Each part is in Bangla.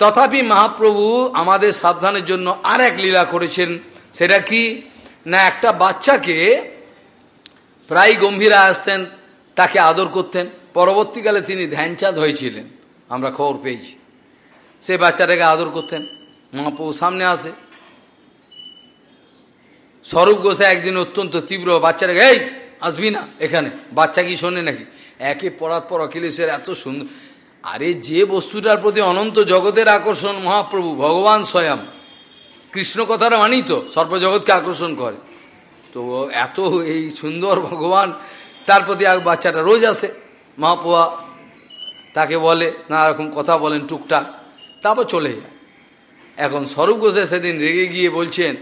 তথাপি মহাপ্রভু আমাদের সাবধানের জন্য আর এক লীলা করেছেন। সেটা কি? না, একটা বাচ্চাকে প্রায় গম্ভীরা আসতেন, তাকে আদর করতেন। পরবর্তীকালে তিনি ধ্যানচাঁদ হয়েছিলেন। আমরা খবর পেয়েছি। সে বাচ্চাটাকে আদর করতেন। মহাপ্রভু সামনে আসে। স্বরূপ গোসাই একদিন অত্যন্ত তীব্র বাচ্চাটাকে, এই, আসবি না এখানে। বাচ্চা কি শোনে নাকি? একে পরাত পর অখিলেশের এত সুন্দর আরে যে বস্তুটার প্রতি অনন্ত জগতের আকর্ষণ, মহাপ্রভু, ভগবান স্বয়ং। কৃষ্ণ কথাটা মানি তো সর্বজগৎকে আকর্ষণ করে। তো এত এই সুন্দর ভগবান, তার প্রতি বাচ্চাটা রোজ আসে। মহাপ্রভা তাকে বলে, নানা রকম কথা বলেন টুকটাক, তারপর চলে যায়। এখন স্বরূপ গোসাই সেদিন রেগে গিয়ে বলছেন,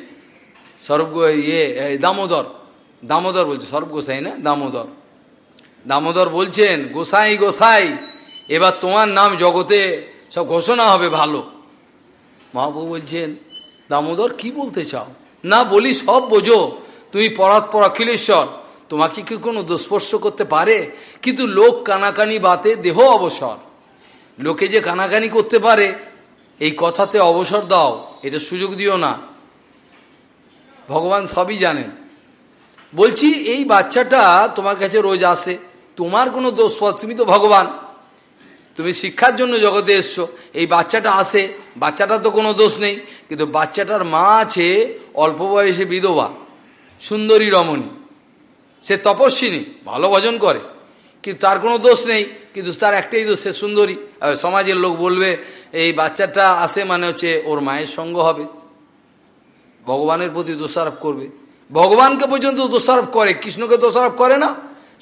স্বরূপ ইয়ে দামোদর দামোদর বলছে, স্বরূপ গোসাই না, দামোদর। দামোদর বলছেন, গোসাই গোসাই এবার তোমার নাম জগতে সব ঘোষণা হবে ভালো। মহাপ্রভু বলছেন, দামোদর, কি বলতে চাও? না বলি, সব বোঝো। তুমি পরাৎপর অখিলেশ্বর তোমাকে কি কোনো দুস্পর্শ করতে পারে? কিন্তু লোক কানাকানি বাতে দেহ অবসর। লোকে যে কানাকানি করতে পারে, এই কথাতে অবসর দাও, এটা সুযোগ দিও না। ভগবান সবই জানেন। বলছি, এই বাচ্চাটা তোমার কাছে রোজ আসে, তোমার কোনো দোষ তুমি তো ভগবান। তুমি শিক্ষার জন্য জগতে এসছো। এই বাচ্চাটা আসে বাচ্চাটা তো কোনো দোষ নেই, কিন্তু বাচ্চাটার মা আছে অল্প বয়সে বিধবা, সুন্দরী রমণী। সে তপস্বিনী, ভালো ভজন করে, কিন্তু তার কোনো দোষ নেই, কিন্তু তার একটাই দোষ, সে সুন্দরী। সমাজের লোক বলবে, এই বাচ্চাটা আসে মানে হচ্ছে ওর মায়ের সঙ্গ হবে। ভগবানের প্রতি দোষারোপ করবে। ভগবানকে পর্যন্ত দোষারোপ করে, কৃষ্ণকে দোষারোপ করে না।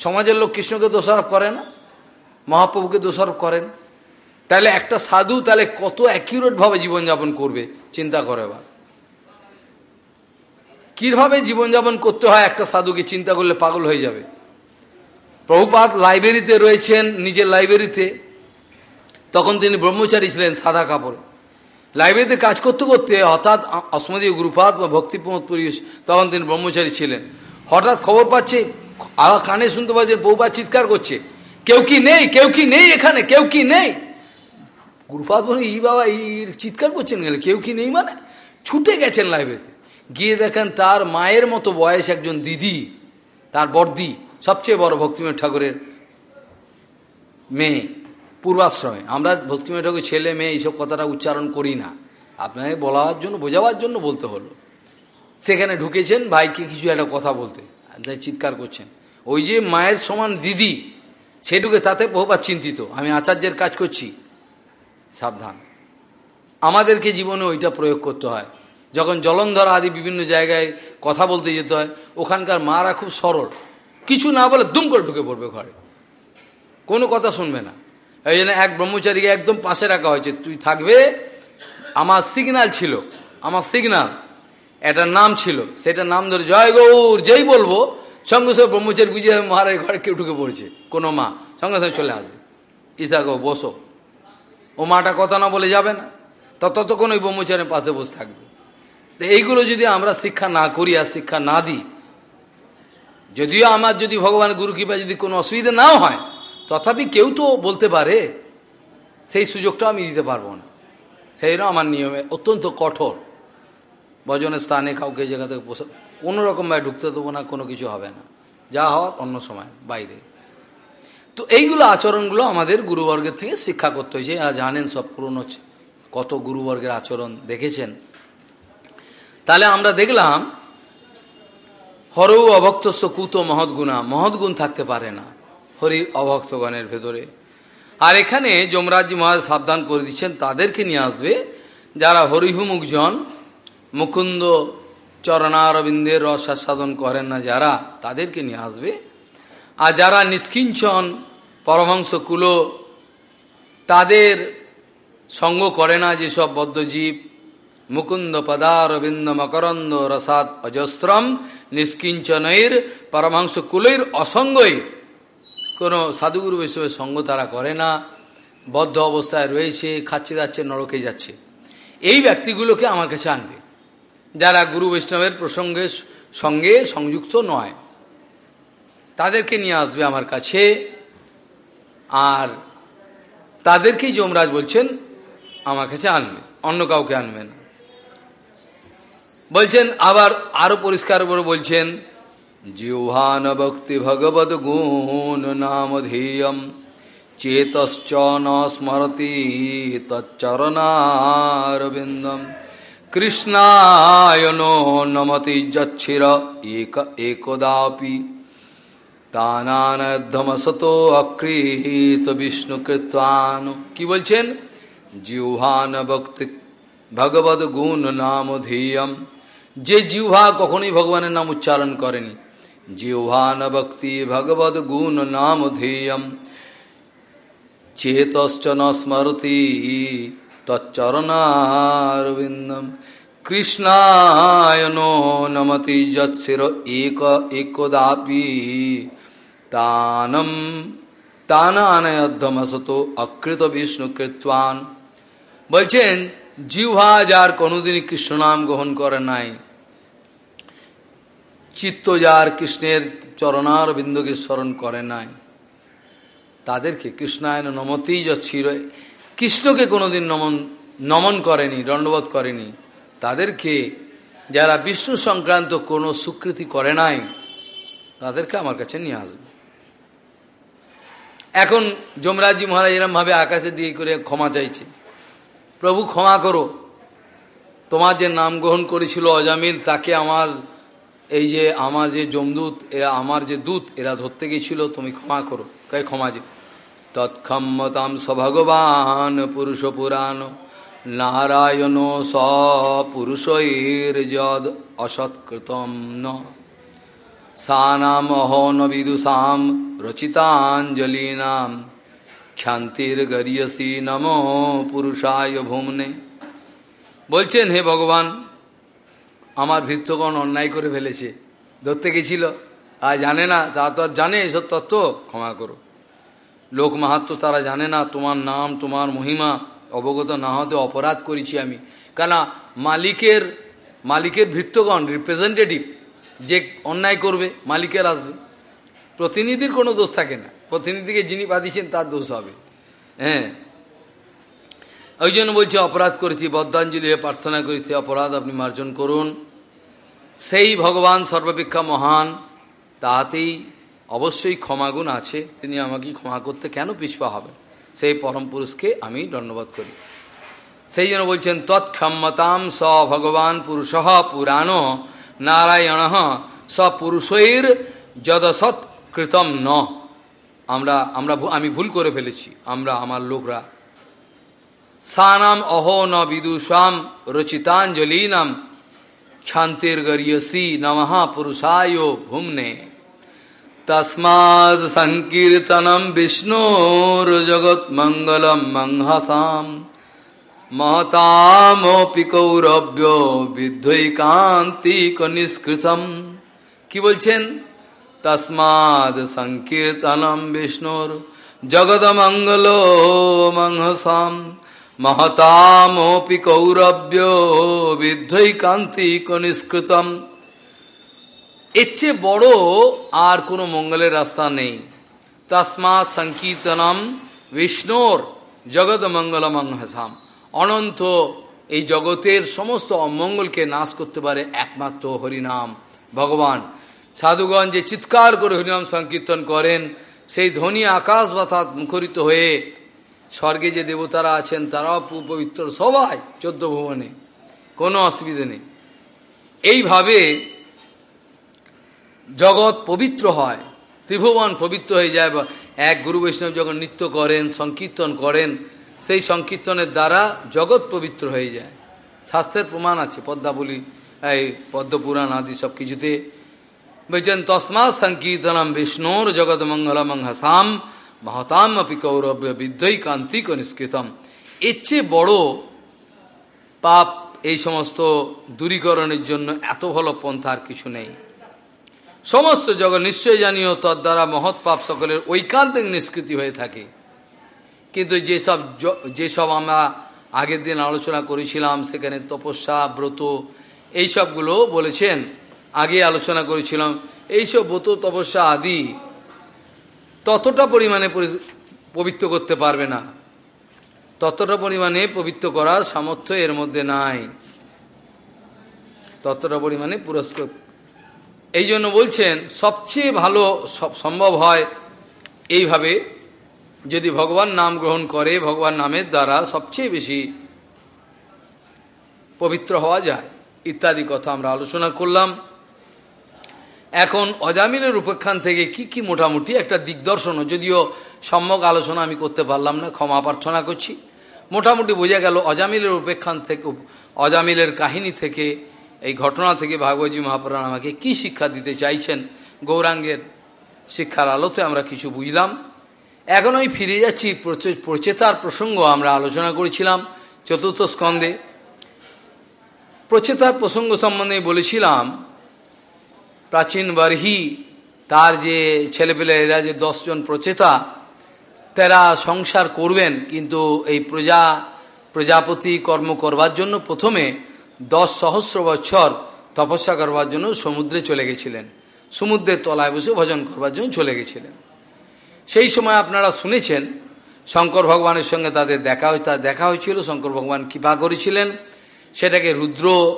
সমাজের লোক কৃষ্ণকে দোষারোপ করে না। মহাপ্রভুকে দোষারোপ করেন। তাহলে একটা সাধু তাহলে কত অ্যাকিউরেটভাবে জীবনযাপন করবে? চিন্তা করে বা কীভাবে জীবনযাপন করতে হয় একটা সাধুকে? চিন্তা করলে পাগল হয়ে যাবে। প্রভুপাত লাইব্রেরিতে রয়েছেন, নিজের লাইব্রেরিতে। তখন তিনি ব্রহ্মচারী ছিলেন সাদা কাপড়। লাইব্রেরিতে কাজ করতে করতে হঠাৎ অসমদীয় গুরুপাত বা ভক্তিপ্রমোদ পরিবেশ তখন তিনি ব্রহ্মচারী ছিলেন। হঠাৎ খবর পাচ্ছে কানে শুনতে পাচ্ছে বউপা চিৎকার করছে। কেউ কি নেই? কেউ কি নেই এখানে? কেউ কি নেই? গুরুপাত বলে ই বাবা ই চিৎকার করছেন গেলে কেউ কি নেই মানে? ছুটে গেছেন লাইব্রেরিতে। গিয়ে দেখেন তার মায়ের মতো বয়স একজন দিদি, তার বর্দি সবচেয়ে বড় ভক্তিময় ঠাকুরের মেয়ে, পূর্বাশ্রমে। আমরা ভক্তিময় ঠাকুর, ছেলে, মেয়ে, এইসব কথাটা উচ্চারণ করি না। আপনাকে বলার জন্য, বোঝাবার জন্য বলতে হলো। সেখানে ঢুকেছেন, ভাইকে কিছু একটা কথা বলতে। তাই চিৎকার করছেন। ওই যে মায়ের সমান দিদি সেটুকে তাতে বহুবার চিন্তিত। আমি আচার্যের কাজ করছি। সাবধান। আমাদেরকে জীবনে ওইটা প্রয়োগ করতে হয়। যখন জলন্ধর আদি বিভিন্ন জায়গায় কথা বলতে যেতে হয়, ওখানকার মারা খুব সরল। কিছু না বলে দুম করে ঢুকে পড়বে ঘরে। কোনো কথা শুনবে না। এই জন্য এক ব্রহ্মচারীকে একদম পাশে রাখা হয়েছে। তুই থাকবে, আমার সিগনাল ছিল। আমার সিগনাল এটার নাম ছিল। সেটা নাম ধরে, জয় গৌর, যেই বলব সঙ্গে সঙ্গে ব্রহ্মচারী বুঝে মহারাজ ঘরে কেউ ঢুকে পড়ছে। কোনো মা, সঙ্গে সঙ্গে চলে আসবে। ঈশা গো, বসো। ও মাটা কথা না বলে যাবে না। ততক্ষণ ওই ব্রহ্মচারীর পাশে বসে থাকবে। তো এইগুলো যদি আমরা শিক্ষা না করি আর শিক্ষা না দিই, যদিও আমার যদি ভগবান গুরু কৃপা যদি কোনো অসুবিধা নাও হয়, তথাপি কেউ তো বলতে পারে, সেই সুযোগটা আমি দিতে পারব না। সেইরকম আমার নিয়মে অত্যন্ত কঠোর। ভজনের স্থানে কাউকে জায়গা থেকে কোনোরকমভাবে ঢুকতে দেবো না, কোনো কিছু হবে না। যা হওয়ার অন্য সময়, বাইরে। তো এইগুলো আচরণগুলো আমাদের গুরুবর্গের থেকে শিক্ষা করতে হয়েছে। এরা জানেন, সব পুরনো কত গুরুবর্গের আচরণ দেখেছেন। তাহলে আমরা দেখলাম, হরৌ অভক্তস্ব কুত মহৎগুণা মহৎগুণ থাকতে পারে না হরির অভক্তগণের ভেতরে। আর এখানে যমরাজ্য মহারাজ সাবধান করে দিচ্ছেন, তাদেরকে নিয়ে আসবে। যারা হরিহুমুখজন, মুকুন্দ চরণারবিন্দের রস আস্বাদন করেন না যারা, তাদেরকে নিয়ে আসবে। আর যারা নিষ্কিঞ্চন, পরমহংস কুলো, তাদের সঙ্গ করে না যেসব বদ্ধজীব, মুকুন্দ পদারবিন্দ মকরন্দ রসাদ অজস্রম, নিষ্কিঞ্চনের পরমাংশ কুলের অসঙ্গই কোনো সাধুগুরু বৈষ্ণবের সঙ্গ তারা করে না। বদ্ধ অবস্থায় রয়েছে, খাচ্ছে যাচ্ছে, নরকে যাচ্ছে। এই ব্যক্তিগুলোকে আমার কাছে আনবে। যারা গুরু বৈষ্ণবের প্রসঙ্গে সঙ্গে সংযুক্ত নয়, তাদেরকে নিয়ে আসবে আমার কাছে। আর তাদেরকেই যমরাজ বলছেন, আমার কাছে আনবে, অন্য কাউকে আনবে না। বলছেন, আবার আরও পরিষ্কার করে বলছেন, জিহ্বান ভক্তি ভগবত গুণ নাম ধেয়ম, চেতশ্চ ন স্মরতি তচ্চরণারবিন্দম কৃষ্ণায় নমতি যচ্ছির এক একদাপি তানানধমসতো অকৃত বিষ্ণু কৃতান কি বলছেন জিহ্বান ভক্তি ভগবত গুণ নাম ধেয়ম যে জিহ্বা কখনোই ভগবানের নাম উচ্চারণ করেনি জিহ্বান ভক্তি ভগবত গুণ নাম ধেয়ম চেতশ্চ ন স্মরতি তচ্চরণারবিন্দম কৃষ্ণায় নো নমতি যৎসির এক একদাপি তানম তানানয়ধ্বমসত অকৃত বিষ্ণু কৃত্বান বলছেন জিহ্বা যার কোনোদিনই কৃষ্ণ নাম গ্রহণ করে নাই চিত্ত যার কৃষ্ণের চরণার বিন্দুকে স্মরণ করে নাই তাদেরকে কৃষ্ণায়ন নমতি যচ্ছির কৃষ্ণকে কোনোদিন নমন নমন করেনি, দণ্ডবোধ করেনি। তাদেরকে যারা বিষ্ণু সংক্রান্ত কোনো স্বীকৃতি করে নাই, তাদেরকে আমার কাছে নিয়ে আসবে। এখন যমরাজি মহারাজ এরমভাবে আকাশে দিয়ে করে ক্ষমা চাইছে। প্রভু ক্ষমা করো। তোমার যে নাম গ্রহণ করেছিল অজামিল, তাকে আমার এই যে আমার যে যমদূত, এরা আমার যে দূত, এরা ধরতে গেছিল তুমি ক্ষমা করো। কে ক্ষমা যে তৎক্ষমতাম স ভগবান পুরুষ পুরাণ নারায়ণ স পুরুষৈর যদ অসৎকৃতম ন। সানাম অহন বিদুষাম রচিতাঞ্জলীনাম। ক্ষান্তির্গরিয়সী নম পুরুষায় ভুমনে বলছেন, হে ভগবান, আমার ভৃত্যগণ অন্যায় করে ফেলেছে, ধরতে গেছিল। আর জানে না, তা তো আর জানে, এসব তত্ত্ব ক্ষমা করো। লোক মাহাত্ম তারা জানে না, তোমার নাম, তোমার মহিমা, অবগত না হতে অপরাধ করেছি আমি। কেন মালিকের মালিকের ভৃত্যগণ রিপ্রেজেন্টেটিভ যে অন্যায় করবে, মালিকের আসবে। প্রতিনিধির কোনো দোষ থাকে না। প্রতিনিধিকে যিনি পাঠিয়েছেন তার দোষ হবে। হ্যাঁ। ওই জন্য বলছি, অপরাধ করেছি বদ্ধাঞ্জলি হয়ে প্রার্থনা করেছি, অপরাধ আপনি মার্জন করুন। সেই ভগবান সর্বাপেক্ষা মহান, তাহাতেই অবশ্যই ক্ষমাগুণ আছে। তিনি আমাকে ক্ষমা করতে কেন পিছপা হবেন? সেই পরম পুরুষকে আমি ধন্যবাদ করি। সেই জন্য বলছেন, তৎক্ষমতাম স ভগবান পুরুষ পুরাণ নারায়ণ স পুরুষৈর যদসৎ কৃতম ন। আমরা আমরা আমি ভুল করে ফেলেছি। আমরা, আমার লোকরা। সানাম অহো ন বিদুষাম রচিতাঞ্জলি নাম রচিতাঞ্জলীনাম। ক্ষান্তির্গরিয়সী নমঃ পুরুষায় ভুমনে। তস্মাদ সংকীর্তনম বিষ্ণুর জগৎ মঙ্গলম মংহসাম মহতামপি কৌরব্য বিদ্বৈকান্তিক নিষ্কৃতম কি বলছেন? তস্মাদ সংকীর্তনম বিষ্ণুর জগৎ মঙ্গল মংহসাম মহতামপি কৌরব্য বিদ্বৈকান্তিক নিষ্কৃতম এর চেয়ে বড় আর কোনো মঙ্গলের রাস্তা নেই। তসমাৎ সংকীর্তনম বিষ্ণুর জগৎ মঙ্গলমংহসাম অনন্ত এই জগতের সমস্ত অমঙ্গলকে নাশ করতে পারে একমাত্র হরিনাম ভগবান। সাধুগণ যে চিৎকার করে হরিনাম সংকীর্তন করেন, সেই ধ্বনি আকাশ বাতাত মুখরিত হয়ে স্বর্গে যে দেবতারা আছেন, তারাও পবিত্র সবাই চোদ্দ ভুবনে। কোনো অসুবিধে নেই। এইভাবে জগৎ পবিত্র হয়, ত্রিভুবন পবিত্র হয়ে যায়, বা এক গুরু বৈষ্ণব যখন নৃত্য করেন, সংকীর্তন করেন, সেই সংকীর্তনের দ্বারা জগৎ পবিত্র হয়ে যায়। শাস্ত্রের প্রমাণ আছে, পদ্মাবলী, এই পদ্মপুরাণ আদি সব কিছুতে। বলছেন তসমাৎ সংকীর্তনম বিষ্ণুর জগৎ মঙ্গল মঙ্গসাম মহতাম অপি কৌরব্য বিদ্যই কান্তিক নিষ্কৃতম এর চেয়ে বড় পাপ এই সমস্ত দূরীকরণের জন্য এত ভালো পন্থার কিছু নেই। সমস্ত জগৎ নিশ্চয় জানিও তদ্বারা মহৎ পাপ সকলের ঐকান্তিক নিষ্কৃতি হয়ে থাকে। কিন্তু যেসব যেসব আমরা আগের দিন আলোচনা করেছিলাম, সেখানে তপস্যা, ব্রত এই সবগুলো বলেছেন। আগে আলোচনা করেছিলাম, এইসব ব্রত, তপস্যা আদি ততটা পরিমাণে পবিত্র করতে পারবে না। ততটা পরিমাণে পবিত্র করার সামর্থ্য এর মধ্যে নাই। ততটা পরিমাণে পুরস্কার এই জন্য বলছেন, সবচেয়ে ভালো সম্ভব হয় এইভাবে যদি ভগবান নাম গ্রহণ করে, ভগবান নামের দ্বারা সবচেয়ে বেশি পবিত্র হওয়া যায়। ইত্যাদি কথা আমরা আলোচনা করলাম। এখন অজামিলের উপেক্ষান থেকে কি কি মোটামুটি একটা দিগদর্শন যদিও সম্যক আলোচনা আমি করতে পারলাম না, ক্ষমা প্রার্থনা করছি। মোটামুটি বোঝা গেল অজামিলের উপেক্ষান থেকে, অজামিলের কাহিনী থেকে এই ঘটনা থেকে ভাগবতী মহাপুরাণ আমাকে কি শিক্ষা দিতে চাইছেন? গৌরাঙ্গের শিক্ষার আলোতে আমরা কিছু বুঝলাম। এখন ফিরে যাচ্ছি প্রচেতার প্রসঙ্গ আমরা আলোচনা করেছিলাম চতুর্থ স্কন্ধে। প্রচেতার প্রসঙ্গ সম্বন্ধে বলেছিলাম, প্রাচীন বারহি, তার যে ছেলেপেলে, এরা যে দশজন প্রচেতা, তারা সংসার করবেন, কিন্তু এই প্রজা প্রজাপতি কর্ম করবার জন্য প্রথমে দশ সহস্র বছর তপস্যা করবার জন্য সমুদ্রে চলে গেছিলেন। সমুদ্রের তলায় বসে ভজন করবার জন্য চলে গেছিলেন। সেই সময় আপনারা শুনেছেন, শঙ্কর ভগবানের সঙ্গে তাদের দেখা তার দেখা হয়েছিল, শঙ্কর ভগবান কৃপা করেছিলেন। সেটাকে রুদ্র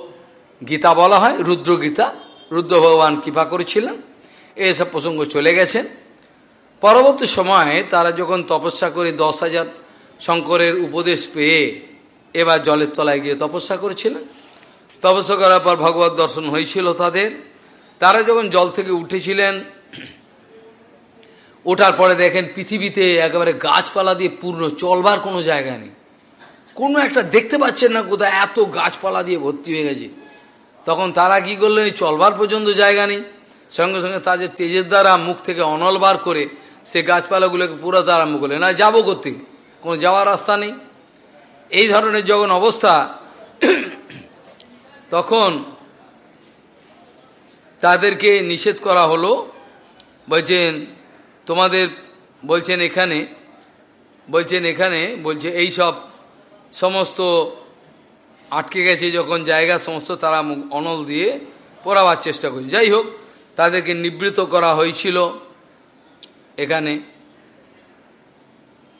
গীতা বলা হয়, রুদ্র গীতা। রুদ্র ভগবান কৃপা করেছিলেন। এসব প্রসঙ্গ চলে গেছেন পরবর্তী সময়ে তারা যখন তপস্যা করে দশ হাজার শঙ্করের উপদেশ পেয়ে এবার জলের তলায় গিয়ে তপস্যা করেছিলেন। তপস্যা করার পর ভগবত দর্শন হয়েছিল তাদের। তারা যখন জল থেকে উঠেছিলেন, ওঠার পরে দেখেন পৃথিবীতে একেবারে গাছপালা দিয়ে পূর্ণ চলবার কোনো জায়গা নেই। কোনো একটা দেখতে পাচ্ছেন না কোথায় এত গাছপালা দিয়ে ভর্তি হয়ে গেছে। তখন তারা কি করলেন চলবার পর্যন্ত জায়গা নেই। সঙ্গে সঙ্গে তাদের তেজের দ্বারা মুখ থেকে অনল বার করে সে গাছপালাগুলোকে পুরো আরম্ভ করলেন। না যাব করতে কোনো যাওয়ার রাস্তা নেই। এই ধরনের যখন অবস্থা তখন তাদেরকে নিষেধ করা হলো, বলছেন, তোমাদের বলছেন এখানে বলছেন এখানে, বলছে এই সব সমস্ত আটকে গেছে যখন জায়গা, সমস্ত তারা অনল দিয়ে পড়াবার চেষ্টা করছে। যাই হোক, তাদেরকে নিবৃত করা হয়েছিল এখানে।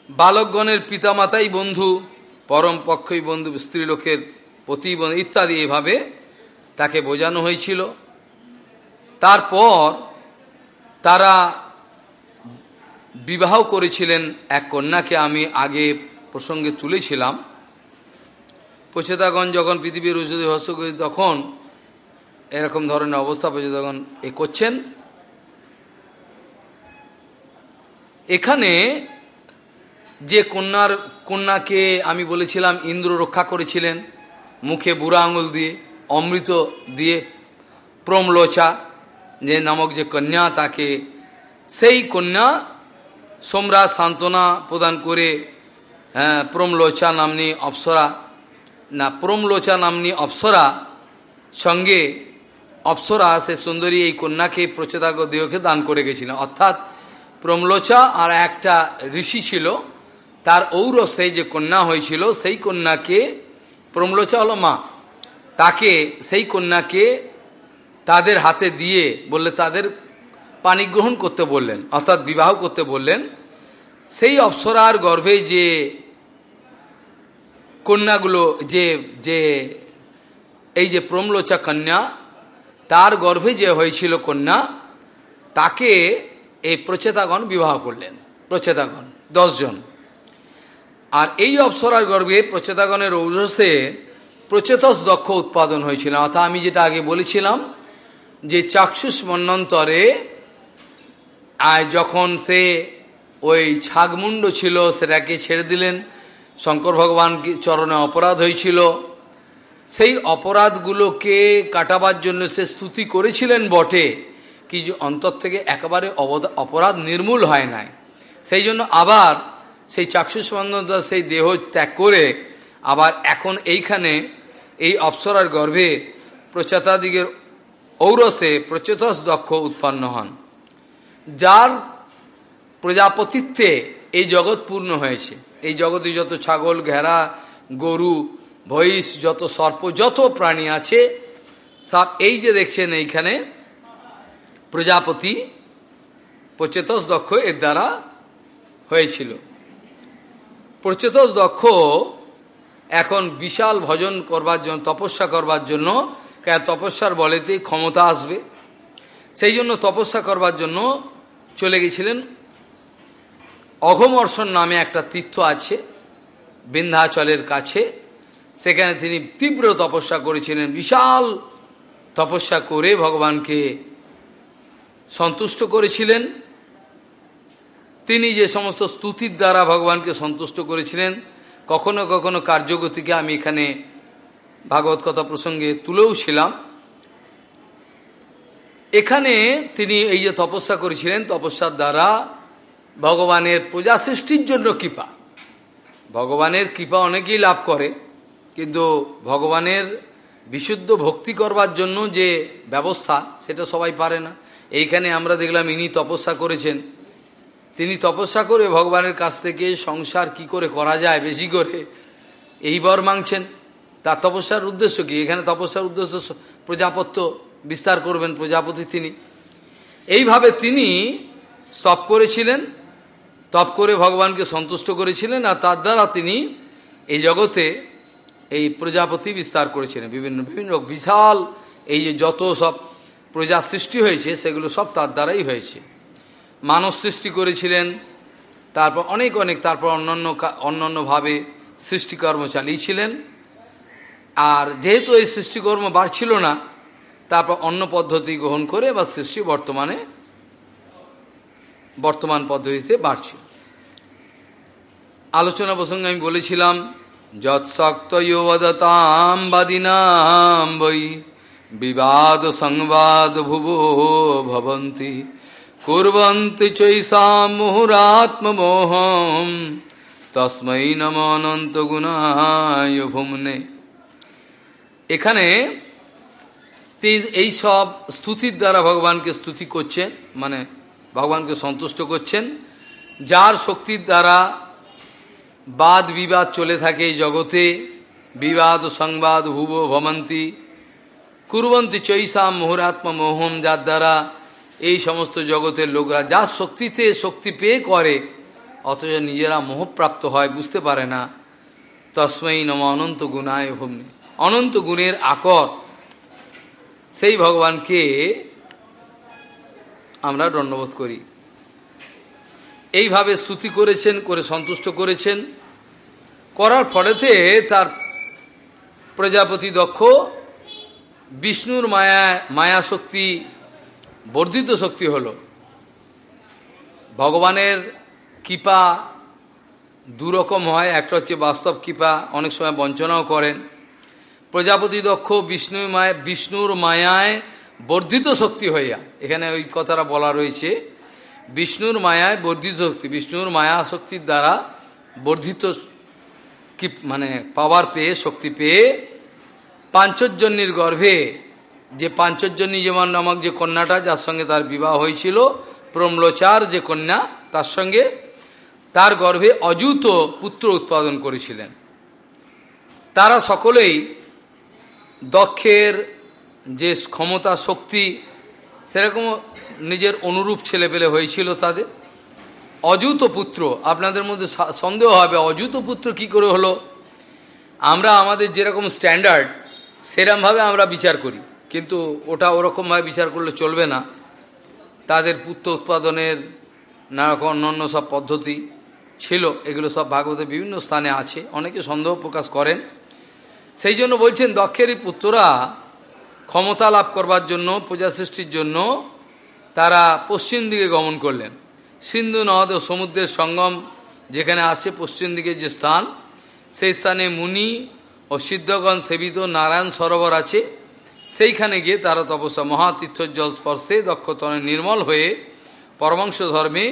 বালকগণের পিতামাতাই বন্ধু, পরম পক্ষই বন্ধু, স্ত্রীলোকের প্রতিবন্ধ ইত্যাদি এভাবে তাকে বোঝানো হয়েছিল। তারপর তারা বিবাহ করেছিলেন এক কন্যাকে আমি আগে প্রসঙ্গে তুলেছিলাম। পচেতাগণ যখন পৃথিবীর উষধি হস্ত তখন এরকম ধরনের অবস্থা পচেতাগণ এ করছেন। এখানে যে কন্যার, কন্যাকে আমি বলেছিলাম ইন্দ্র রক্ষা করেছিলেন মুখে বুড়া আঙুল দিয়ে, অমৃত দিয়ে, প্রমলোচা, যে নামক যে কন্যা তাকে, সেই কন্যা সোমরাজ সান্ত্বনা প্রদান করে হ্যাঁ প্রমলোচা নামনি অপ্সরা, না, প্রমলোচা নামনি অপ্সরা সঙ্গে অপ্সরা সে সুন্দরী এই কন্যাকে প্রচেতাগ দেহকে দান করে গেছিলেন। অর্থাৎ প্রমলোচা আর একটা ঋষি ছিল, তার ঔরসে যে কন্যা হয়েছিল, সেই কন্যাকে প্রমলোচা হলো মা তাকে সেই কন্যাকে তাদের হাতে দিয়ে বললে তাদের পানি গ্রহণ করতে বললেন, অর্থাৎ বিবাহ করতে বললেন। সেই অপ্সরার গর্ভে যে কন্যাগুলো, যে যে, এই যে প্রমলোচা কন্যা, তার গর্ভে যে হয়েছিল কন্যা, তাকে এই প্রচেতাগণ বিবাহ করলেন। প্রচেতাগণ, দশজন। আর এই অপ্সরার গর্বে প্রচেতাগণের ঔরসে প্রচেতস দক্ষ উৎপাদন হয়েছিল। অর্থাৎ আমি যেটা আগে বলেছিলাম যে চাক্ষুষ মন্নন্তরে আর যখন সে ওই ছাগমুণ্ড ছিল, সেটাকে ছেড়ে দিলেন। শঙ্কর ভগবান চরণে অপরাধ হয়েছিল। সেই অপরাধগুলোকে কাটাবার জন্য সে স্তুতি করেছিলেন বটে, কি অন্তর থেকে একেবারে অপরাধ নির্মূল হয় নাই। সেই জন্য আবার সেই চাক্ষুষ্মন্দতা সেই দেহ ত্যাগ করে আবার এখন এইখানে এই অপ্সরার গর্ভে প্রচেতাদিগের ঔরসে প্রচেতস দক্ষ উৎপন্ন হন, যার প্রজাপতিত্বে এই জগৎ পূর্ণ হয়েছে। এই জগতে যত ছাগল, ঘেরা, গরু ভৈষ যত সর্প, যত প্রাণী আছে, সব এই যে দেখছেন এইখানে প্রজাপতি প্রচেতস দক্ষ এর দ্বারা হয়েছিল। প্রচেতস দক্ষ, এখন বিশাল ভজন করবার জন্য, তপস্যা করবার জন্য তপস্যার বলেতেই ক্ষমতা আসবে। সেই জন্য তপস্যা করবার জন্য চলে গেছিলেন। অঘমর্ষণ নামে একটা তীর্থ আছে, বিন্ধ্যাচলের কাছে। সেখানে তিনি তীব্র তপস্যা করেছিলেন, বিশাল তপস্যা করে ভগবানকে সন্তুষ্ট করেছিলেন। তিনি যে সমস্ত স্তুতির দ্বারা ভগবানকে সন্তুষ্ট করেছিলেন, কখনো কখনো কার্যগতিকে আমি এখানে ভাগবত কথা প্রসঙ্গে তুলেও ছিলাম। এখানে তিনি এই যে তপস্যা করেছিলেন, তপস্যার দ্বারা ভগবানের প্রজা সৃষ্টির জন্য কৃপা। ভগবানের কৃপা অনেকেই লাভ করে, কিন্তু ভগবানের বিশুদ্ধ ভক্তি করবার জন্য যে ব্যবস্থা, সেটা সবাই পারে না। এইখানে আমরা দেখলাম ইনি তপস্যা করেছেন। তিনি তপস্যা করে ভগবানের কাছ থেকে সংসার কি করে করা যায় বেশি করে এই বর মাংছেন। তার তপস্যার উদ্দেশ্য কি? এখানে তপস্যার উদ্দেশ্য প্রজাপত্য বিস্তার করবেন প্রজাপতি তিনি। এইভাবে তিনি স্তপ করেছিলেন, তপ করে ভগবানকে সন্তুষ্ট করেছিলেন আর তার দ্বারা তিনি এই জগতে এই প্রজাপতি বিস্তার করেছিলেন। বিভিন্ন বিভিন্ন বিশাল এই যে যত সব প্রজা সৃষ্টি হয়েছে, সেগুলো সব তার দ্বারাই হয়েছে। মানব সৃষ্টি করেছিলেন, তারপর অনেক অনেক, তারপর অন্যান্য অন্যান্যভাবে সৃষ্টিকর্ম চালিয়েছিলেন আর যেহেতু এই সৃষ্টিকর্ম বাড়ছিল না, তারপর অন্য পদ্ধতি গ্রহণ করে বা সৃষ্টি বর্তমানে, বর্তমান পদ্ধতিতে বাড়ছে। আলোচনা প্রসঙ্গে আমি বলেছিলাম যৎসক্তয়োবদতাম বাদিনাম বৈ, বিবাদ সংবাদ ভুবো ভবন্তি। কুরবন্তি চৈষাম মুহুরাত্মমোহম তস্মৈ নম অনন্ত গুণায় ভুমনে এখানে এই সব স্তুতির দ্বারা ভগবানকে স্তুতি করছেন মানে ভগবানকে সন্তুষ্ট করছেন। যার শক্তির দ্বারা বাদ বিবাদ চলে থাকে এই জগতে, বিবাদ, সংবাদ হুব ভমন্তি কুরবন্তী চৈসাম মোহরাত্মা মোহম যার দ্বারা এই সমস্ত জগতের লোকরা যা শক্তিতে শক্তি পেয়ে করে, অথচ নিজেরা মোহপ্রাপ্ত হয়, বুঝতে পারে না। তসময়ী নম অনন্ত গুণায় ভূমি অনন্ত গুণের আকর। সেই ভগবানকে আমরা দণ্ডবোধ করি। এইভাবে স্তুতি করেছেন, করে সন্তুষ্ট করেছেন। করার ফলেতে তার প্রজাপতি দক্ষ, বিষ্ণুর মায়া মায়া শক্তি বর্ধিত শক্তি হল। ভগবানের কৃপা দুরকম হয়, একটা হচ্ছে বাস্তব কৃপা, অনেক সময় বঞ্চনাও করেন। প্রজাপতি দক্ষ বিষ্ণু মায়, বিষ্ণুর মায়ায় বর্ধিত শক্তি হইয়া, এখানে ওই কথাটা বলা রয়েছে, বিষ্ণুর মায়ায় বর্ধিত শক্তি, বিষ্ণুর মায়া শক্তির দ্বারা বর্ধিত কি মানে পাওয়ার পেয়ে, শক্তি পেয়ে পাঞ্চজন্যের গর্ভে যে পাঞ্চজন্যী যেমন নামক যে কন্যাটা, যার সঙ্গে তার বিবাহ হয়েছিল প্রমলোচার যে কন্যা, তার সঙ্গে তার গর্ভে অযুত পুত্র উৎপাদন করেছিলেন। তারা সকলেই দক্ষের যে ক্ষমতা, শক্তি, সেরকম নিজের অনুরূপ ছেলেপেলে হয়েছিল তাদের। অযুত পুত্র, আপনাদের মধ্যে সন্দেহ হবে, অযুত পুত্র কি করে হলো? আমরা আমাদের যেরকম স্ট্যান্ডার্ড সেরমভাবে আমরা বিচার করি। কিন্তু ওটা ওরকমভাবে বিচার করলে চলবে না। তাদের পুত্র উৎপাদনের নানা অন্যান্য সব পদ্ধতি ছিল, এগুলো সব ভাগবতের বিভিন্ন স্থানে আছে, অনেকে সন্দেহ প্রকাশ করেন। সেই জন্য বলছেন, দক্ষেরই পুত্ররা ক্ষমতা লাভ করবার জন্য পূজা সৃষ্টির জন্য তারা পশ্চিম দিকে গমন করলেন। সিন্ধু নদ ও সমুদ্রের সঙ্গম যেখানে আছে পশ্চিম দিকে যে স্থান, সেই স্থানে মুনি ও সিদ্ধগণ সেবিত নারায়ণ সরোবর আছে। সেইখানে গিয়ে তারা তপস্যা মহাতীর্থর জল স্পর্শে দক্ষতনে নির্মল হয়ে পরমাংশ ধর্মে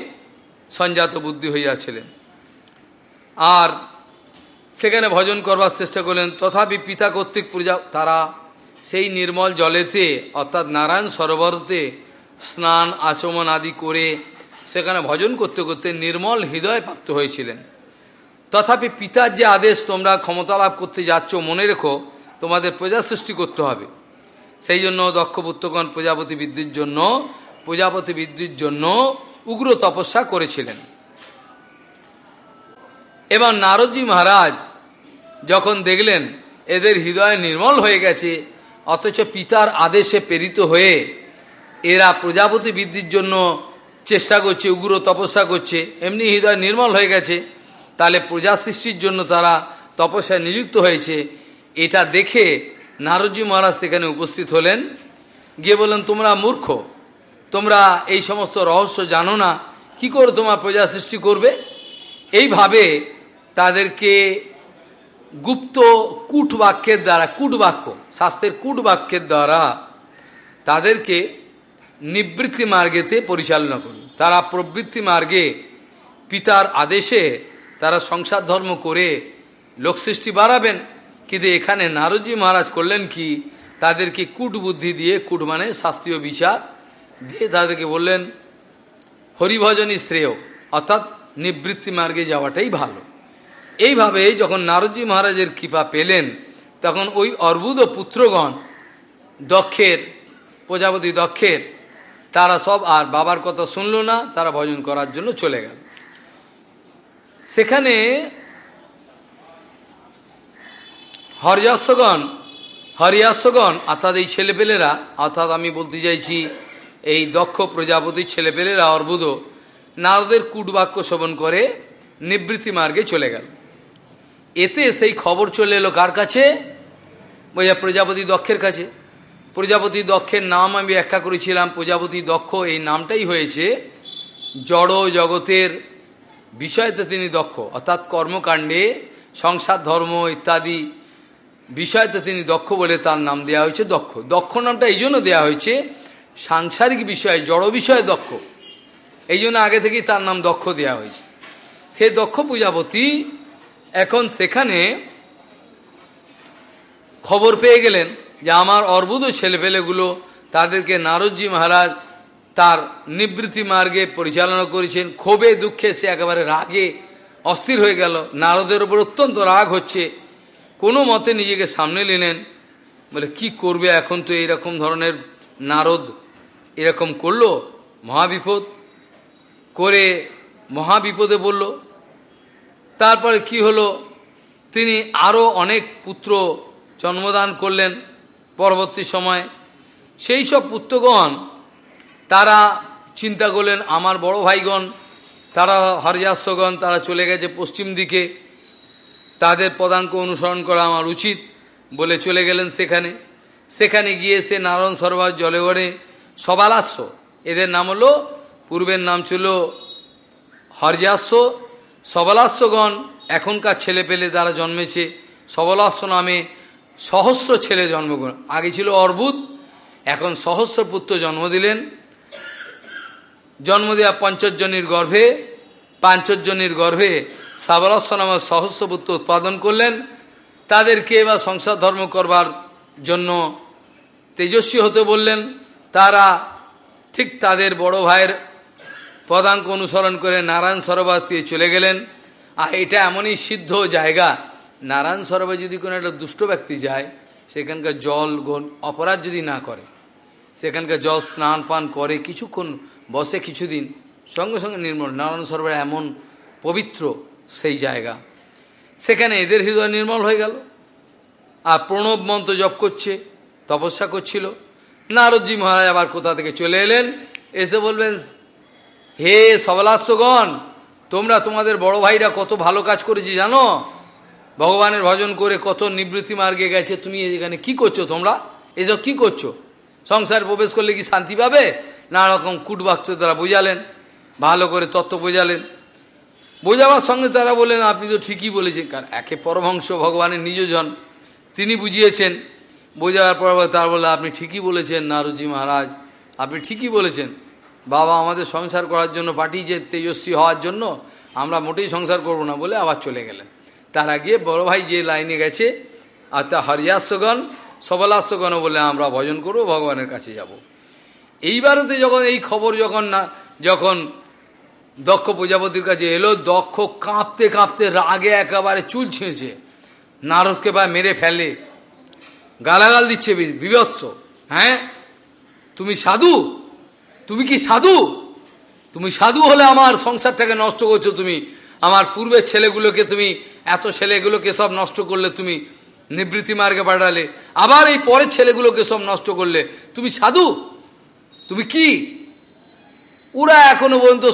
সঞ্জাত বুদ্ধি হইয়াছিলেন। আর সেখানে ভজন করবার চেষ্টা করলেন, তথাপি পিতা কর্তৃক পূজা, তারা সেই নির্মল জলেতে, অর্থাৎ নারায়ণ সরোবরতে স্নান, আচমন আদি করে সেখানে ভজন করতে করতে নির্মল হৃদয় প্রাপ্ত হয়েছিলেন। তথাপি পিতার যে আদেশ, তোমরা ক্ষমতা লাভ করতে যাচ্ছ, মনে রেখো, তোমাদের প্রজা সৃষ্টি করতে হবে। সেই জন্য দক্ষপুত্রগণ প্রজাপতি বৃদ্ধির জন্য, প্রজাপতি বৃদ্ধির জন্য উগ্র তপস্যা করেছিলেন। এবং নারদজি মহারাজ যখন দেখলেন এদের হৃদয় নির্মল হয়ে গেছে, অথচ পিতার আদেশে প্রেরিত হয়ে এরা প্রজাপতি বৃদ্ধির জন্য চেষ্টা করছে, উগ্র তপস্যা করছে, এমনি হৃদয় নির্মল হয়ে গেছে, তাহলে প্রজা সৃষ্টির জন্য তারা তপস্যায় নিযুক্ত হয়েছে। এটা দেখে নারদজি মহারাজ সেখানে উপস্থিত হলেন। গিয়ে বললেন, তোমরা মূর্খ, তোমরা এই সমস্ত রহস্য জানো না। কি করে তোমার প্রজা সৃষ্টি করবে? এইভাবে তাদেরকে গুপ্ত কূট বাক্যের দ্বারা কূট বাক্য শাস্ত্রের কূট বাক্যের দ্বারা তাদেরকে নিবৃত্তি মার্গেতে পরিচালনা করুন। তারা প্রবৃত্তি মার্গে পিতার আদেশে তারা সংসার ধর্ম করে লোক সৃষ্টি বাড়াবেন। কিন্তু এখানে নারদজি মহারাজ করলেন কি? তাদেরকে কূট বুদ্ধি দিয়ে, কূট মানে শাস্ত্রীয় বিচার দিয়ে তাদেরকে বললেন, হরিভজনই শ্রেয়, অর্থাৎ নিবৃত্তি মার্গে যাওয়াটাই ভালো। এইভাবে যখন নারদজি মহারাজের কৃপা পেলেন, তখন ওই অর্বুদ পুত্রগণ, দক্ষের, প্রজাপতি দক্ষের, তারা সব আর বাবার কথা শুনল না, তারা ভজন করার জন্য চলে গেল। সেখানে হরিয়াস্যগণ হরিয়াস্যগণ অর্থাৎ এই ছেলেপেলেরা, অর্থাৎ আমি বলতে চাইছি, এই দক্ষ প্রজাপতির ছেলেপেলেরা, অর্বুদ, নারদের কূটবাক্য শোভন করে নিবৃত্তি মার্গে চলে গেল। এতে সেই খবর চলে এলো কার কাছে? বোঝা প্রজাপতি দক্ষের কাছে। প্রজাপতি দক্ষের নাম আমি ব্যাখ্যা করেছিলাম। প্রজাপতি দক্ষ এই নামটাই হয়েছে জড় জগতের বিষয়তে তিনি দক্ষ, অর্থাৎ কর্মকাণ্ডে, সংসার ধর্ম ইত্যাদি বিষয়তে তিনি দক্ষ বলে তার নাম দেওয়া হয়েছে দক্ষ। দক্ষ নামটা এই জন্য দেওয়া হয়েছে, সাংসারিক বিষয়, জড় বিষয়ে দক্ষ। এই জন্য আগে থেকেই তার নাম দক্ষ দেওয়া হয়েছে। সে দক্ষ প্রজাপতি এখন সেখানে খবর পেয়ে গেলেন যে আমার অর্বুদ ছেলেপেলেগুলো তাদেরকে নারদজি মহারাজ তার নিবৃত্তি মার্গে পরিচালনা করেছেন। ক্ষোভে দুঃখে সে একেবারে রাগে অস্থির হয়ে গেল। নারদের ওপর অত্যন্ত রাগ হচ্ছে। কোনো মতে নিজেকে সামনে নিলেন, বলে, কি করবে এখন তো এইরকম ধরনের নারদ? এরকম করল? মহাবিপদ? করে মহাবিপদে বলল, তারপরে কি হলো? তিনি আরও অনেক পুত্র জন্মদান করলেন পরবর্তী সময়। সেই সব পুত্রগণ, তারা চিন্তা করলেন, আমার বড় ভাইগণ, তারা হরযাস্যগণ তারা চলে গেছে পশ্চিম দিকে। তাদের পদাঙ্ক অনুসরণ করা আমার উচিত বলে চলে গেলেন সেখানে। সেখানে গিয়ে সে নারায়ণ সরোবর জলেগড়ে সবালাস্য। এদের নাম হলো, পূর্বের নাম ছিল হরযাস্য। সবলাস্যগণ এখনকার ছেলে পেলে তারা জন্মেছে, সবলাস্য নামে সহস্র ছেলে জন্মগ্রহণ, আগে ছিল অর্বুদ, এখন সহস্র পুত্র জন্ম দিলেন। জন্ম দেওয়া পঞ্চজনীর গর্ভে, পাঞ্চজনীর গর্ভে সাবরাস্য নামে সহস্র পুত্র উৎপাদন করলেন। তাদেরকে এবার সংসার ধর্ম করবার জন্য তেজস্বী হতে বললেন। তারা ঠিক তাদের বড় ভাইয়ের পদাঙ্ক অনুসরণ করে নারায়ণ সরোবর দিয়ে চলে গেলেন। আর এটা এমনই সিদ্ধ জায়গা, নারায়ণ সরোবর যদি কোনো একটা দুষ্ট ব্যক্তি যায়, সেখানকার জল গোল অপরাধ যদি না করে, সেখানকার জল স্নান পান করে, কিছুক্ষণ বসে কিছুদিন, সঙ্গে সঙ্গে নির্মল, নারায়ণ সরোবর এমন পবিত্র সেই জায়গা। সেখানে এদের হৃদয় নির্মল হয়ে গেল। আর প্রণব মন্ত্র জপ করছে, তপস্যা করছিল। নারদজি মহারাজ আবার কোথা থেকে চলে এলেন? এসে বলবেন, হে সবলাস্যগণ তোমরা তোমাদের বড় ভাইরা কত ভালো কাজ করেছি জানো? ভগবানের ভজন করে কত নিবৃত্তি মার্গে গেছে। তুমি এখানে কি করছ তোমরা? এসব কি করছ? সংসার প্রবেশ করলে কি শান্তি পাবে? নানা রকম কুটবাক্য তারা বোঝালেন। ভালো করে তত্ত্ব বোঝালেন। বোঝাবার সঙ্গে তারা বললেন, আপনি তো ঠিকই বলেছেন, কারণ একে পরমহংস ভগবানের নিজজন। তিনি বুঝিয়েছেন। বোঝাবার পর তারা বললে আপনি ঠিকই বলেছেন নারুজি মহারাজ, আপনি ঠিকই বলেছেন। বাবা আমাদের সংসার করার জন্য পাঠিয়েছে তেজস্বী হওয়ার জন্য, আমরা মোটেই সংসার করব না, বলে আবার চলে গেলেন। তার আগে বড় ভাই যে লাইনে গেছে, আর তা হরিয়াস্যগণ সবলাস্যগণও বলে, আমরা ভজন করব, ভগবানের কাছে যাব। এইবারতে যখন এই খবর যখন না, যখন দক্ষ প্রজাপতির কাছে এলো, দক্ষ কাঁপতে কাঁপতে রাগে একেবারে চুল ছেঁচে নারদকে বা মেরে ফেলে। গালাগাল দিচ্ছে বিভৎস। হ্যাঁ? তুমি সাধু? তুমি কি সাধু? তুমি সাধু হলে আমার সংসারটাকে নষ্ট করছ তুমি। আমার পূর্বের ছেলেগুলোকে তুমি, এত ছেলেগুলোকে সব নষ্ট করলে তুমি, নিবৃত্তি মার্গে পাঠালে। আবার এই পরের ছেলেগুলোকে সব নষ্ট করলে। তুমি সাধু? তুমি কি? ওরা এখনও পর্যন্ত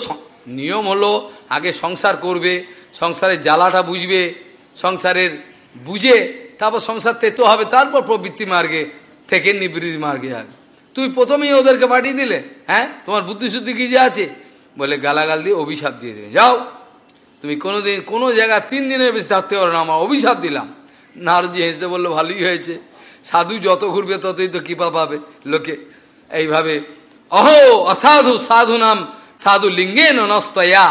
নিয়ম হলো, আগে সংসার করবে, সংসারের জ্বালাটা বুঝবে, সংসারের বুঝে, তারপর সংসার তেতো হবে, তারপর প্রবৃত্তি মার্গে, থেকে নিবৃত্তি মার্গে যাবে তুই প্রথমেই ওদেরকে পাঠিয়ে দিলে হ্যাঁ? তোমার বুদ্ধিশুদ্ধি কি যে আছে? বলে গালাগাল দিয়ে অভিশাপ দিয়ে দেবে। যাও, তুমি কোনোদিন, কোনো জায়গায় তিন দিনের বেশি থাকতে পারো না, আমার অভিশাপ দিলাম। নারজি হেসে বলল, ভালোই হয়েছে। সাধু যত ঘুরবে, ততই তো কৃপা পাবে লোকে। এইভাবে, অহো, অসাধু, সাধু নাম সাধু লিঙ্গে নস্তয়া।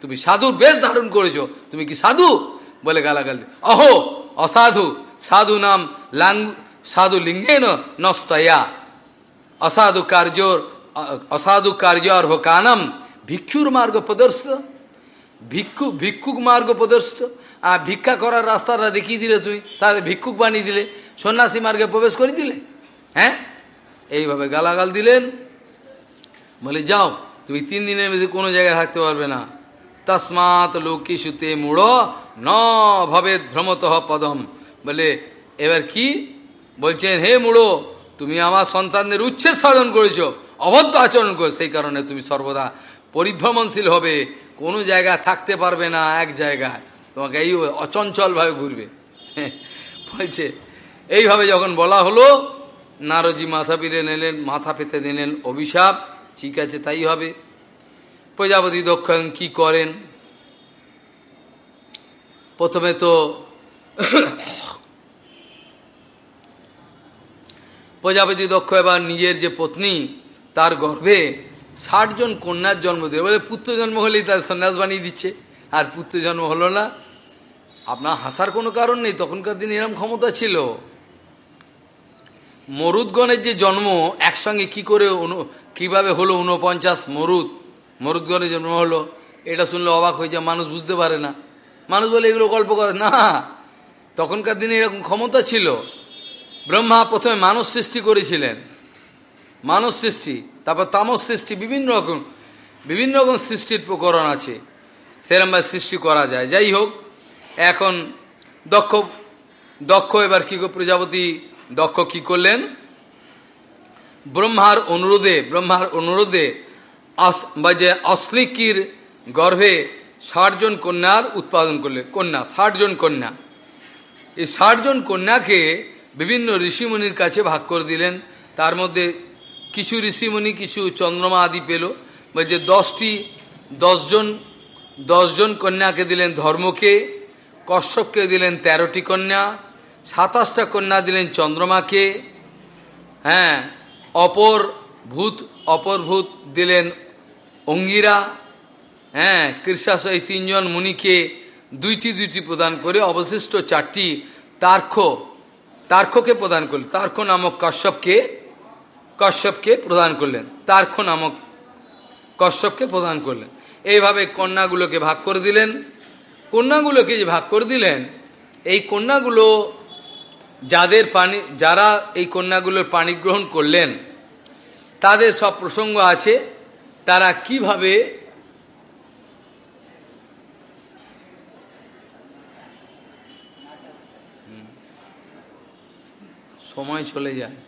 তুমি সাধুর বেশ ধারণ করেছ। তুমি কি সাধু? বলে গালাগাল অহো, অসাধু। সাধু নাম লাং সাধু লিঙ্গে নস্তয়া। অসাধু কার্য অসাধু কার্য আর কানম। ভিক্ষুর মার্গ প্রদর্শিত। ভিক্ষু ভিক্ষুক মার্গ প্রদর্শিত। আর ভিক্ষা করার রাস্তাটা দেখিয়ে দিলে তুই তাহলে ভিক্ষুক বানিয়ে দিলে। সন্ন্যাসী মার্গে প্রবেশ করে দিলে। হ্যাঁ? এইভাবে গালাগাল দিলেন। বলে, যাও। তুমি তিন দিনের মধ্যে কোনো জায়গায় থাকতে পারবে না। তসমাত লোকি সুতে মুড়ো ন ভবে ভ্রমত পদম। বলে, এবার কি? বলছেন, হে মুড়ো তুমি আমার সন্তানদের উচ্ছেদ সাধন করেছ, অবদ্ধ আচরণ করো, সেই কারণে তুমি সর্বদা পরিভ্রমণশীল হবে। কোনো জায়গায় থাকতে পারবে না, এক জায়গায়। তোমাকে এই অচঞ্চলভাবে ঘুরবে। বলছে, এইভাবে যখন বলা হলো নারজি মাথা পিড়ে নিলেন, মাথা পেতে নিলেন অভিশাপ। ঠিক আছে, তাই হবে। প্রজাপতি দক্ষণ কি করেন? প্রথমে তো প্রজাপতি দক্ষ এবার নিজের যে পত্নী, তার গর্ভে ষাট জন কন্যার জন্ম দেবে বলে পুত্র জন্ম হলেই তার সন্ন্যাস বানিয়ে দিচ্ছে। আর পুত্র জন্ম হলো না। আপনার হাসার কোনো কারণ নেই, তখনকার দিনে এরম ক্ষমতা ছিল। মরুদগণের যে জন্ম একসঙ্গে কি করে কীভাবে হলো উনপঞ্চাশ মরুদ? মরুদগণের জন্ম হলো। এটা শুনলে অবাক হয়ে যায়, মানুষ বুঝতে পারে না। মানুষ বলে এগুলো গল্প করে। না, তখনকার দিনে এরকম ক্ষমতা ছিল। ব্রহ্মা প্রথমে মানুষ সৃষ্টি করেছিলেন। মানুষ সৃষ্টি, তারপর তামস সৃষ্টি, বিভিন্ন রকম বিভিন্ন রকম সৃষ্টির প্রকরণ আছে। সেরমভাবে সৃষ্টি করা যায়। যাই হোক, এখন দক্ষ দক্ষ এবার কী প্রজাপতি, দক্ষ কি করলেন? ব্রহ্মার অনুরোধে ব্রহ্মার অনুরোধে যে অশ্লিকির গর্ভে ষাটজন কন্যার উৎপাদন করলে, কন্যা, ষাটজন কন্যা। এই ষাটজন কন্যাকে বিভিন্ন ঋষিমুনির কাছে ভাগ করে দিলেন। তার মধ্যে কিছু ঋষিমুনি, কিছু চন্দ্রমা আদি পেল। যে দশটি, দশজন দশজন কন্যাকে দিলেন ধর্মকে, কশ্যপকে দিলেন তেরোটি কন্যা, সাতাশটা কন্যা দিলেন চন্দ্রমাকে হ্যাঁ অপর ভূত অপর ভূত দিলেন অঙ্গিরা। হ্যাঁ কৃষাস এই তিনজন মুনিকে দুইটি দুইটি প্রদান করে অবশিষ্ট চারটি তার্ক, তার্ককে প্রদান করলেন। তার্ক নামক কশ্যপকে কশ্যপকে প্রদান করলেন। তার্ক নামক কশ্যপকে প্রদান করলেন। এইভাবে কন্যাগুলোকে ভাগ করে দিলেন। কন্যাগুলোকে যে ভাগ করে দিলেন, এই কন্যাগুলো যাদের পানি, যারা এই কন্যাগুলোর পানি গ্রহণ করলেন, তাদের সব প্রসঙ্গ আছে, তারা কীভাবে সময় চলে যায়।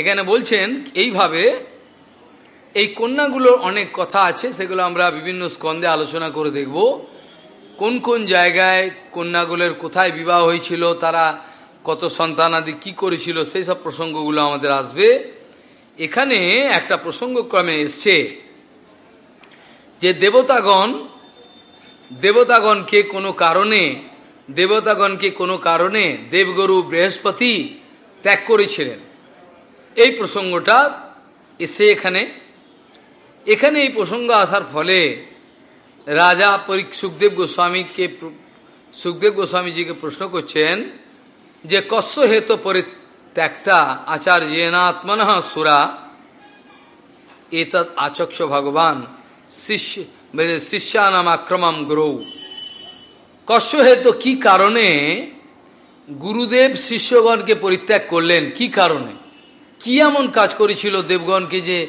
এখানে বলছেন এইভাবে এই কন্যাগুলোর অনেক কথা আছে, সেগুলো আমরা বিভিন্ন স্কন্ধে আলোচনা করে দেখব। কোন কোন জায়গায় কন্যাগুলোর কোথায় বিবাহ হয়েছিল, তারা কত সন্তানাদি কি করেছিল, সেই সব প্রসঙ্গগুলো আমাদের আসবে। এখানে একটা প্রসঙ্গক্রমে এসছে যে দেবতাগণ, দেবতাগণকে কোনো কারণে, দেবতাগণকে কোনো কারণে দেবগরু বৃহস্পতি ত্যাগ করেছিলেন। এই প্রসঙ্গটা এসে এখানে। এখানে এই প্রসঙ্গ আসার ফলে রাজা পরীক সুখদেব গোস্বামীকে সুখদেব গোস্বামীজিকে প্রশ্ন করছেন যে কস্য হেতু পরিত্যক্তা আচার্যেনাত্মন সুরা। এতৎ আচক্ষ ভগবান শিষ্য শিষ্যানাম আক্রমম গুরু। কস্য হেতু কি কারণে গুরুদেব শিষ্যগণকে পরিত্যাগ করলেন? কি কারণে? কি এমন কাজ করেছিল দেবগণকে যে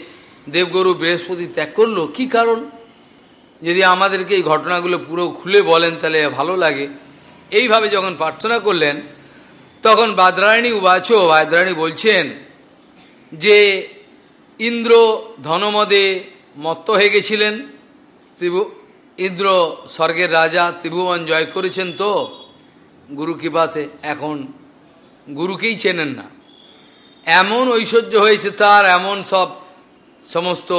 দেবগুরু বৃহস্পতি ত্যাগ করল? কি কারণ? যদি আমাদেরকে এই ঘটনাগুলো পুরো খুলে বলেন তাহলে ভালো লাগে। এইভাবে যখন প্রার্থনা করলেন তখন বাদরায়ণী উবাচ বাদরায়ণী বলছেন যে, ইন্দ্র ধনমদে মত্ত হয়ে গেছিলেন। ত্রিভু, ইন্দ্র স্বর্গের রাজা ত্রিভুবন জয় করেছেন তো? গুরু কৃপাতে এখন গুরুকেই চেনেন না। এমন ঐশ্বর্য হয়েছে তার, এমন সব সমস্ত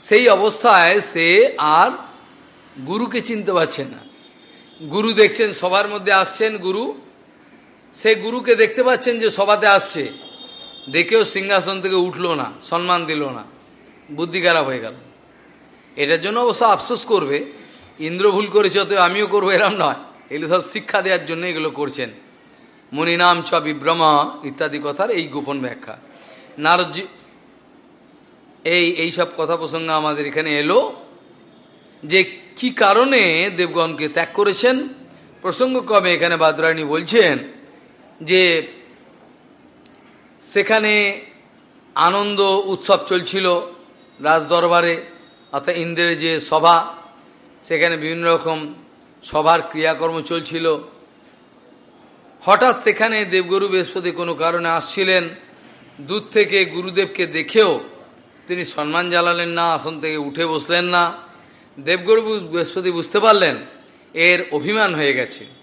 সেই অবস্থায় সে আর গুরুকে চিনতে পারছে না। গুরু দেখছেন, সবার মধ্যে আসছেন গুরু। সে গুরুকে দেখতে পাচ্ছেন যে সভাতে আসছে। দেখেও সিংহাসন থেকে উঠল না, সম্মান দিল না। বুদ্ধি খারাপ হয়ে গেল। এটার জন্য অবশ্য আফসোস করবে। ইন্দ্র ভুল করেছে তো আমিও করব, এরম নয়। এগুলো সব শিক্ষা দেওয়ার জন্য এগুলো করছেন। মনিনাম চ বিভ্রমা ইত্যাদি কথার এই গোপন ব্যাখ্যা। নারদজি, এই এই সব কথা প্রসঙ্গ আমাদের এখানে এলো যে কি কারণে দেবগণকে ত্যাগ করেছেন? প্রসঙ্গ কমে এখানে বাদরায়ণী বলছেন? যে সেখানে আনন্দ উৎসব চলছিল রাজদরবারে, অর্থাৎ ইন্দ্রের যে সভা, সেখানে বিভিন্ন রকম সভার ক্রিয়াকর্ম চলছিল। হঠাৎ সেখানে দেবগুরু বৃহস্পতি কোনো কারণে আসছিলেন। দূর থেকে গুরুদেবকে দেখেও তিনি সম্মান জ্বালালেন না, আসন থেকে উঠে বসলেন না। দেবগুরু বৃহস্পতি বুঝতে পারলেন, এর অভিমান হয়ে গেছে।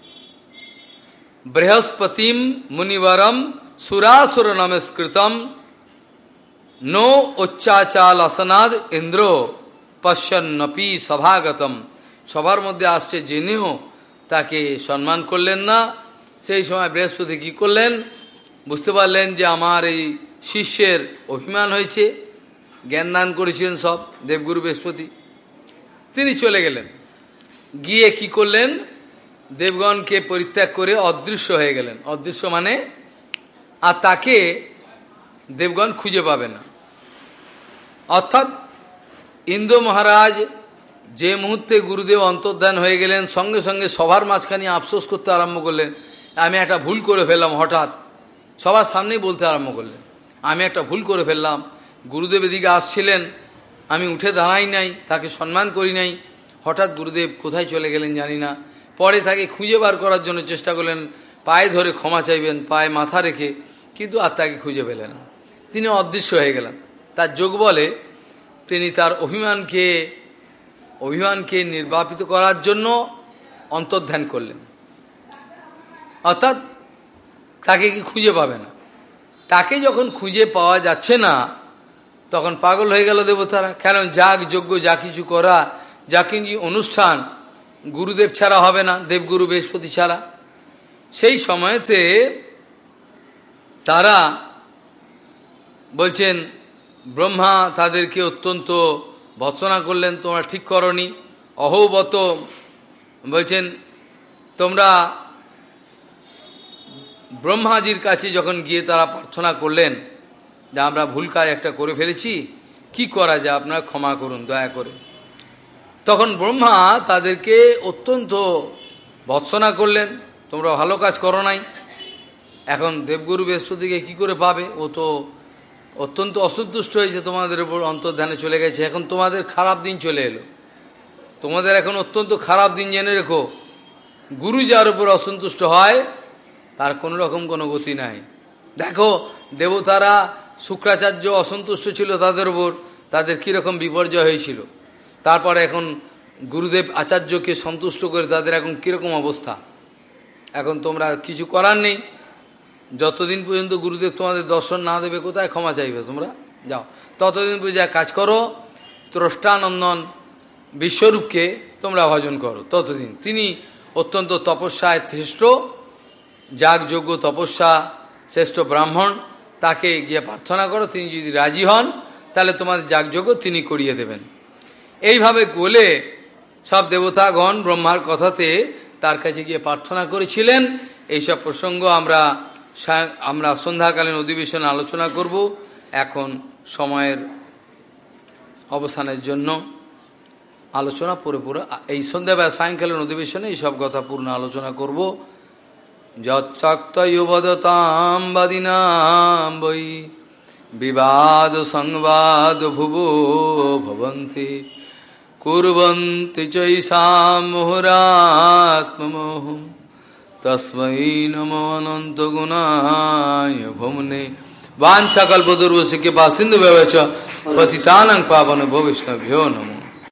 বৃহস্পতিম মুনিবরম সুরাসুর নমস্কৃতম নো উচ্চাচাল আসনাদ ইন্দ্র পশ্যন্নপি সভাগতম। সবার মধ্যে আসছে জেনেও, তাকে সম্মান করলেন না। সেই সময় বৃহস্পতি কি করলেন? বুঝতে পারলেন যে আমার এই শিষ্যের অভিমান হয়েছে। জ্ঞান দান করেছিলেন সব, দেবগুরু বৃহস্পতি। তিনি চলে গেলেন। গিয়ে কি করলেন? দেবগণকে পরিত্যাগ করে অদৃশ্য হয়ে গেলেন। অদৃশ্য মানে আর তাকে দেবগণ খুঁজে পাবে না। অর্থাৎ ইন্দ্র মহারাজ যে মুহূর্তে গুরুদেব অন্তর্ধান হয়ে গেলেন, সঙ্গে সঙ্গে সবার মাঝখানে আফসোস করতে আরম্ভ করলেন, আমি একটা ভুল করে ফেললাম হঠাৎ। সবার সামনেই বলতে আরম্ভ করলেন, আমি একটা ভুল করে ফেললাম। গুরুদেব এদিকে আসছিলেন, আমি উঠে দাঁড়াই নাই, তাকে সম্মান করি নাই। হঠাৎ গুরুদেব কোথায় চলে গেলেন জানি না। পরে তাকে খুঁজে বার করার জন্য চেষ্টা করলেন, পায়ে ধরে ক্ষমা চাইবেন, পায়ে মাথা রেখে, কিন্তু আর তাকে খুঁজে পেলেন না। তিনি অদৃশ্য হয়ে গেলেন। তার যোগ বলে, তিনি তার অভিমানকে অভিমানকে নির্বাপিত করার জন্য অন্তর্ধান করলেন। অর্থাৎ, তাকে কি খুঁজে পাবে না? তাকে যখন খুঁজে পাওয়া যাচ্ছে না, তখন পাগল হয়ে গেল দেবতারা। কেন? যাগ, যজ্ঞ, যা কিছু করা, যা কিছু অনুষ্ঠান গুরুদেব ছাড়া হবে না, দেবগুরু বৃহস্পতি ছাড়া। সেই সময়তে তারা বলছেন, ব্রহ্মা তাদেরকে অত্যন্ত ভৎসনা করলেন, তোমরা ঠিক করনি। অহৌবত বলছেন, তোমরা ব্রহ্মাজির কাছে যখন গিয়ে তারা প্রার্থনা করলেন, যে আমরা ভুল কাজ একটা করে ফেলেছি, কি করা যায়? আপনারা ক্ষমা করুন, দয়া করে। তখন ব্রহ্মা তাদেরকে অত্যন্ত ভৎসনা করলেন, তোমরা ভালো কাজ করো নাই। এখন দেবগুরু বৃহস্পতিকে কি করে পাবে? ও তো অত্যন্ত অসন্তুষ্ট হয়েছে তোমাদের উপর, অন্তর্ধানে চলে গেছে। এখন তোমাদের খারাপ দিন চলে এলো। তোমাদের এখন অত্যন্ত খারাপ দিন জেনে রেখো। গুরু যার উপর অসন্তুষ্ট হয়, তার কোনো রকম কোনো গতি নাই। দেখো, দেবতারা শুক্রাচার্য অসন্তুষ্ট ছিল তাদের উপর, তাদের কীরকম বিপর্যয় হয়েছিল। তারপরে এখন গুরুদেব আচার্যকে সন্তুষ্ট করে তাদের এখন কীরকম অবস্থা? এখন তোমরা কিছু করার নেই। যতদিন পর্যন্ত গুরুদেব তোমাদের দর্শন না দেবে, কোথায় ক্ষমা চাইবে তোমরা? যাও। ততদিন পর্যন্ত কাজ করো, ত্রষ্টানন্দন বিশ্বরূপকে তোমরা ভজন করো, ততদিন। তিনি অত্যন্ত তপস্যায় শ্রেষ্ঠ যাগযোগ্য তপস্যা শ্রেষ্ঠ ব্রাহ্মণ, তাকে গিয়ে প্রার্থনা করো, তিনি যদি রাজি হন, তাহলে তোমাদের যাগযোগ্য তিনি করিয়ে দেবেন। এইভাবে বলে সব দেবতাগণ ব্রহ্মার কথাতে তার কাছে গিয়ে প্রার্থনা করেছিলেন। এইসব প্রসঙ্গ আমরা আমরা সন্ধ্যাকালীন অধিবেশনে আলোচনা করব। এখন সময়ের অবসানের জন্য আলোচনা পুরো পুরো এই সন্ধ্যাবেলা সায়ংকালীন অধিবেশনে এইসব কথা পূর্ণ আলোচনা করব। যচ্চক্তয়ুবদতাম বাদিনাম বিবাদ সংবাদ ভুবো ভবন্তি। कुर्वन्ति चैषां मुहुरात्ममोहम् तस्मै नमो अनन्तगुणाय भुम्ने वाञ्छाकल्पदुर्वस्य कृपा सिन्धु व्यवच पतितानं पावन भविष्णभ्यो नमो